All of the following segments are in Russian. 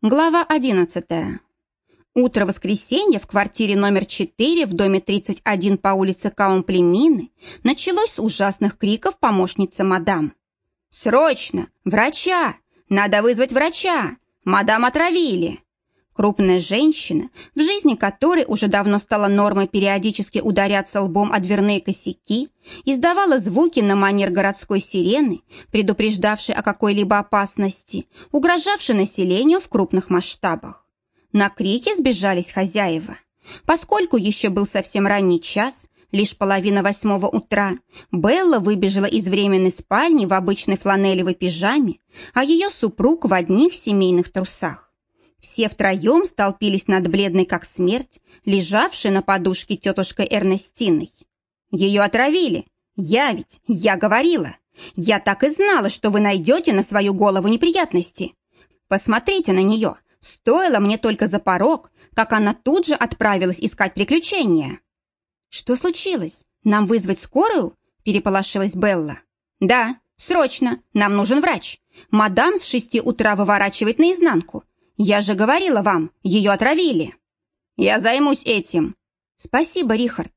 Глава 11. Утро воскресенья в квартире номер 4 в доме 31 по улице Каумплемины началось с ужасных криков помощницы мадам. «Срочно! Врача! Надо вызвать врача! Мадам отравили!» Крупная женщина, в жизни которой уже давно стала нормой периодически ударяться лбом о дверные косяки, издавала звуки на манер городской сирены, предупреждавшей о какой-либо опасности, угрожавшей населению в крупных масштабах. На крики сбежались хозяева. Поскольку еще был совсем ранний час, лишь половина восьмого утра, Белла выбежала из временной спальни в обычной фланелевой пижаме, а ее супруг в одних семейных трусах. Все втроем столпились над бледной как смерть, лежавшей на подушке тетушкой Эрнестиной. Ее отравили. Я ведь, я говорила. Я так и знала, что вы найдете на свою голову неприятности. Посмотрите на нее. Стоило мне только за порог, как она тут же отправилась искать приключения. Что случилось? Нам вызвать скорую? Переполошилась Белла. Да, срочно, нам нужен врач. Мадам с шести утра выворачивает наизнанку. «Я же говорила вам, ее отравили!» «Я займусь этим!» «Спасибо, Рихард!»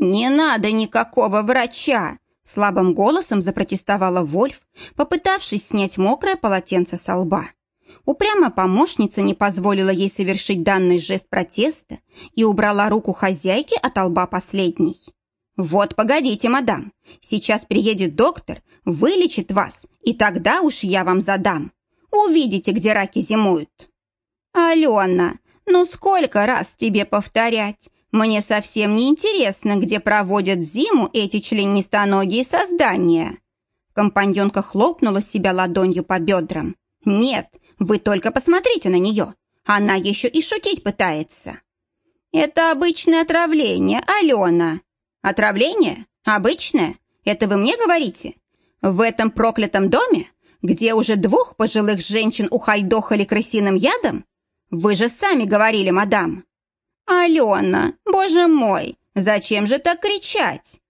«Не надо никакого врача!» Слабым голосом запротестовала Вольф, попытавшись снять мокрое полотенце со лба. Упрямая помощница не позволила ей совершить данный жест протеста и убрала руку хозяйки от лба последней. «Вот, погодите, мадам, сейчас приедет доктор, вылечит вас, и тогда уж я вам задам. Увидите, где раки зимуют». «Алена, ну сколько раз тебе повторять? Мне совсем не интересно, где проводят зиму эти членистоногие создания». Компаньонка хлопнула себя ладонью по бедрам. «Нет, вы только посмотрите на нее. Она еще и шутить пытается». «Это обычное отравление, Алена». «Отравление? Обычное? Это вы мне говорите? В этом проклятом доме, где уже двух пожилых женщин ухайдохали крысиным ядом? Вы же сами говорили, мадам. Алена, боже мой, зачем же так кричать?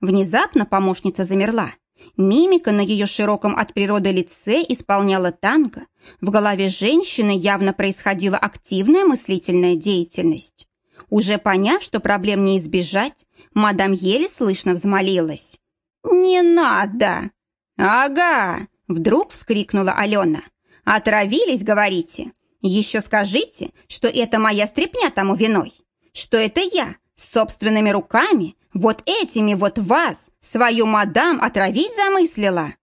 Внезапно помощница замерла. Мимика на ее широком от природы лице исполняла танго. В голове женщины явно происходила активная мыслительная деятельность. Уже поняв, что проблем не избежать, мадам еле слышно взмолилась. «Не надо!» «Ага!» — вдруг вскрикнула Алена. «Отравились, говорите? Еще скажите, что это моя стряпня тому виной, что это я собственными руками вот этими вот вас, свою мадам, отравить замыслила.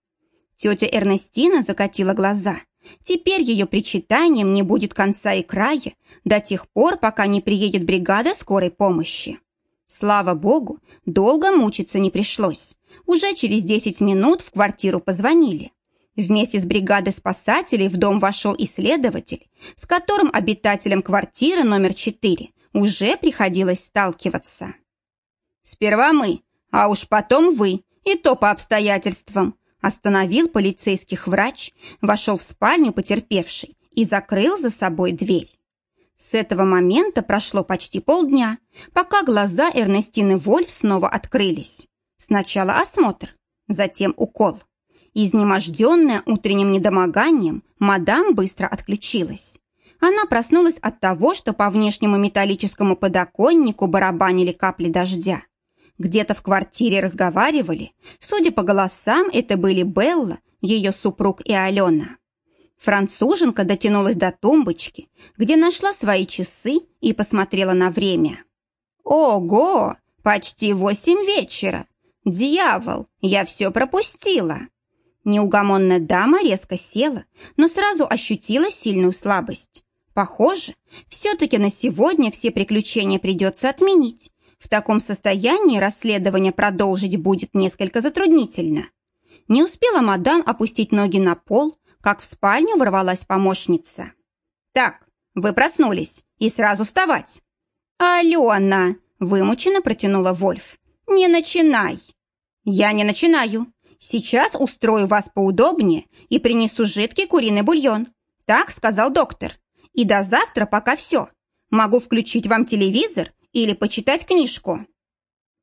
Тетя Эрнестина закатила глаза. Теперь ее причитанием не будет конца и края до тех пор, пока не приедет бригада скорой помощи. Слава богу, долго мучиться не пришлось. Уже через десять минут в квартиру позвонили. Вместе с бригадой спасателей в дом вошел исследователь, с которым обитателям квартиры номер 4 уже приходилось сталкиваться. «Сперва мы, а уж потом вы, и то по обстоятельствам», остановил полицейских врач, вошел в спальню потерпевший и закрыл за собой дверь. С этого момента прошло почти полдня, пока глаза Эрнестины Вольф снова открылись. Сначала осмотр, затем укол. Изнеможденная утренним недомоганием, мадам быстро отключилась. Она проснулась от того, что по внешнему металлическому подоконнику барабанили капли дождя. Где-то в квартире разговаривали. Судя по голосам, это были Белла, ее супруг и Алена. Француженка дотянулась до тумбочки, где нашла свои часы и посмотрела на время. «Ого! Почти восемь вечера! Дьявол, я все пропустила!» Неугомонная дама резко села, но сразу ощутила сильную слабость. Похоже, все-таки на сегодня все приключения придется отменить. В таком состоянии расследование продолжить будет несколько затруднительно. Не успела мадам опустить ноги на пол, как в спальню ворвалась помощница. «Так, вы проснулись, и сразу вставать!» «Алена!» – вымученно протянула Вольф. «Не начинай!» «Я не начинаю. Сейчас устрою вас поудобнее и принесу жидкий куриный бульон. Так сказал доктор. И до завтра пока все. Могу включить вам телевизор или почитать книжку».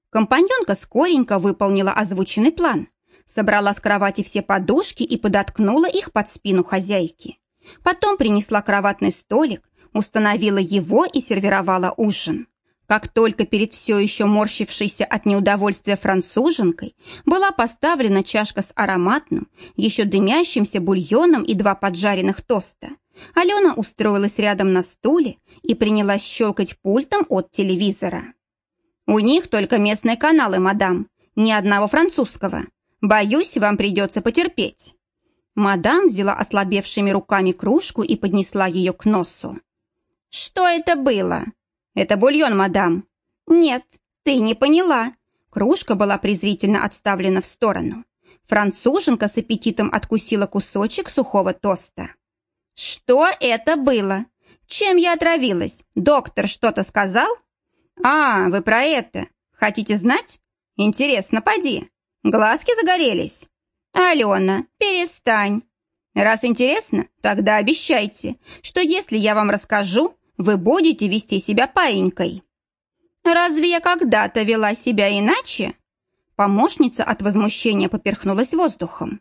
Компаньонка скоренько выполнила озвученный план. Собрала с кровати все подушки и подоткнула их под спину хозяйки. Потом принесла кроватный столик, установила его и сервировала ужин. Как только перед все еще морщившейся от неудовольствия француженкой была поставлена чашка с ароматным, еще дымящимся бульоном и два поджаренных тоста, Алена устроилась рядом на стуле и принялась щелкать пультом от телевизора. «У них только местные каналы, мадам, ни одного французского. Боюсь, вам придется потерпеть». Мадам взяла ослабевшими руками кружку и поднесла ее к носу. «Что это было?» «Это бульон, мадам». «Нет, ты не поняла». Кружка была презрительно отставлена в сторону. Француженка с аппетитом откусила кусочек сухого тоста. «Что это было? Чем я отравилась? Доктор что-то сказал?» «А, вы про это. Хотите знать? Интересно, поди. Глазки загорелись?» «Алена, перестань. Раз интересно, тогда обещайте, что если я вам расскажу, вы будете вести себя паинькой». «Разве я когда-то вела себя иначе?» Помощница от возмущения поперхнулась воздухом.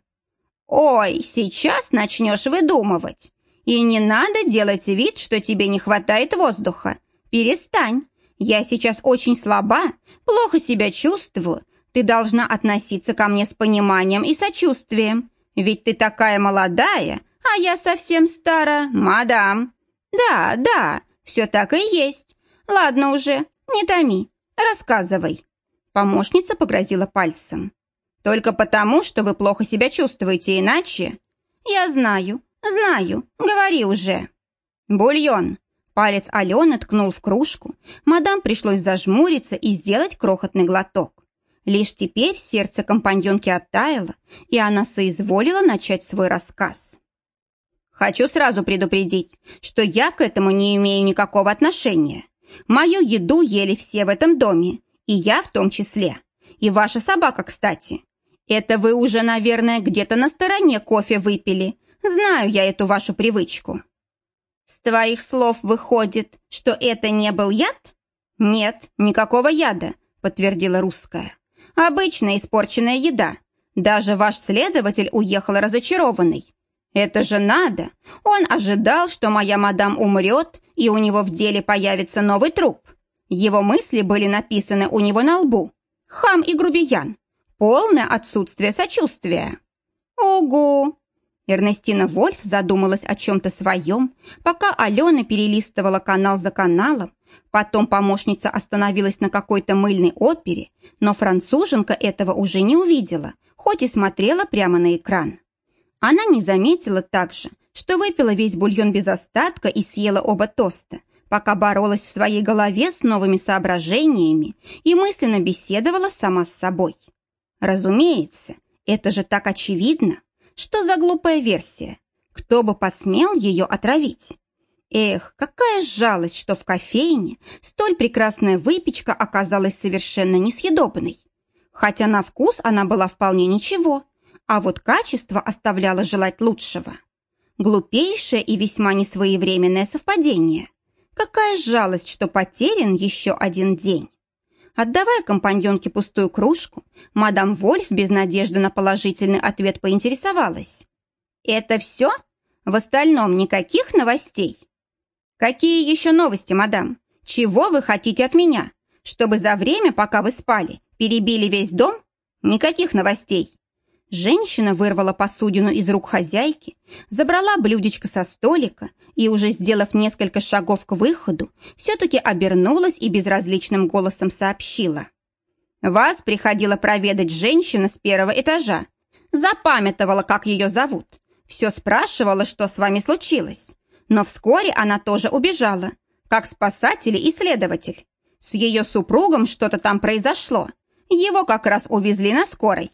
«Ой, сейчас начнешь выдумывать. И не надо делать вид, что тебе не хватает воздуха. Перестань. Я сейчас очень слаба, плохо себя чувствую. Ты должна относиться ко мне с пониманием и сочувствием. Ведь ты такая молодая, а я совсем стара, мадам. Да, да, все так и есть. Ладно уже, не томи, рассказывай. Помощница погрозила пальцем. Только потому, что вы плохо себя чувствуете, иначе... Я знаю, знаю, говори уже. Бульон. Палец Алены ткнул в кружку. Мадам пришлось зажмуриться и сделать крохотный глоток. Лишь теперь сердце компаньонки оттаяло, и она соизволила начать свой рассказ. Хочу сразу предупредить, что я к этому не имею никакого отношения. Мою еду ели все в этом доме, и я в том числе. И ваша собака, кстати. Это вы уже, наверное, где-то на стороне кофе выпили. Знаю я эту вашу привычку. С твоих слов выходит, что это не был яд? Нет, никакого яда, подтвердила русская. Обычная испорченная еда. Даже ваш следователь уехал разочарованный. Это же надо! Он ожидал, что моя мадам умрет, и у него в деле появится новый труп. Его мысли были написаны у него на лбу. Хам и грубиян. Полное отсутствие сочувствия. Угу! Эрнестина Вольф задумалась о чем-то своем, пока Алена перелистывала канал за каналом, потом помощница остановилась на какой-то мыльной опере, но француженка этого уже не увидела, хоть и смотрела прямо на экран. Она не заметила также, что выпила весь бульон без остатка и съела оба тоста, пока боролась в своей голове с новыми соображениями и мысленно беседовала сама с собой. Разумеется, это же так очевидно. Что за глупая версия? Кто бы посмел ее отравить? Эх, какая жалость, что в кофейне столь прекрасная выпечка оказалась совершенно несъедобной. Хотя на вкус она была вполне ничего, а вот качество оставляло желать лучшего. Глупейшее и весьма несвоевременное совпадение. Какая жалость, что потерян еще один день. Отдавая компаньонке пустую кружку, мадам Вольф без надежды на положительный ответ поинтересовалась. «Это все? В остальном никаких новостей?» «Какие еще новости, мадам? Чего вы хотите от меня? Чтобы за время, пока вы спали, перебили весь дом? Никаких новостей. Женщина вырвала посудину из рук хозяйки, забрала блюдечко со столика и, уже сделав несколько шагов к выходу, все-таки обернулась и безразличным голосом сообщила. «Вас приходила проведать женщина с первого этажа. Запамятовала, как ее зовут. Все спрашивала, что с вами случилось. Но вскоре она тоже убежала, как спасатель и следователь. С ее супругом что-то там произошло. Его как раз увезли на скорой».